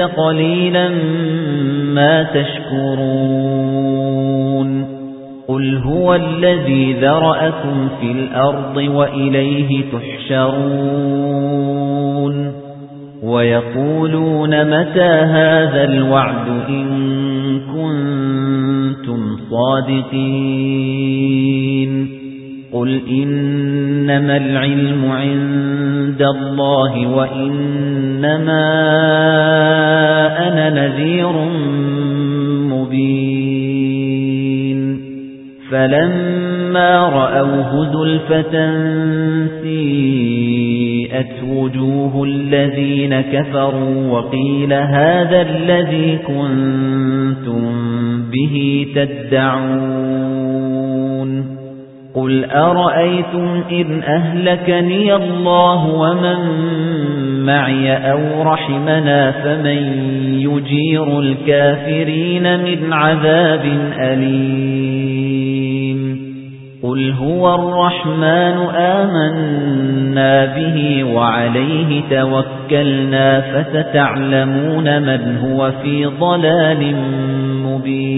قَلِيلًا مَا تَشْكُرُونَ قُلْ هُوَ الَّذِي ذَرَأَكُمْ فِي الْأَرْضِ وَإِلَيْهِ تُحْشَرُونَ وَيَقُولُونَ مَتَى هَذَا الْوَعْدُ إِن كُنتُمْ صَادِقِينَ قُلْ إِنَّمَا الْعِلْمُ عِندَ اللَّهِ وَإِنَّمَا أَنَا نَذِيرٌ مُبِينٌ فَلَمَّا رَأَوْهُ زُلْفَةً سِيئَتْ وُجُوهُ الَّذِينَ كَفَرُوا وَقِيلَ هَذَا الَّذِي كُنتُم بِهِ تَدَّعُونَ قُلْ أَرَأَيْتُمْ إِنْ أَهْلَكَنِيَ اللَّهُ وَمَن مَّعِيَ أَوْ رَحِمَنَا فَمَن يُجِيرُ الْكَافِرِينَ مِنْ عَذَابٍ أَلِيمٍ قُلْ هُوَ الرَّحْمَنُ آمَنَّا بِهِ وَعَلَيْهِ تَوَكَّلْنَا فَسَتَعْلَمُونَ مَنْ هُوَ فِي ضَلَالٍ مُبِينٍ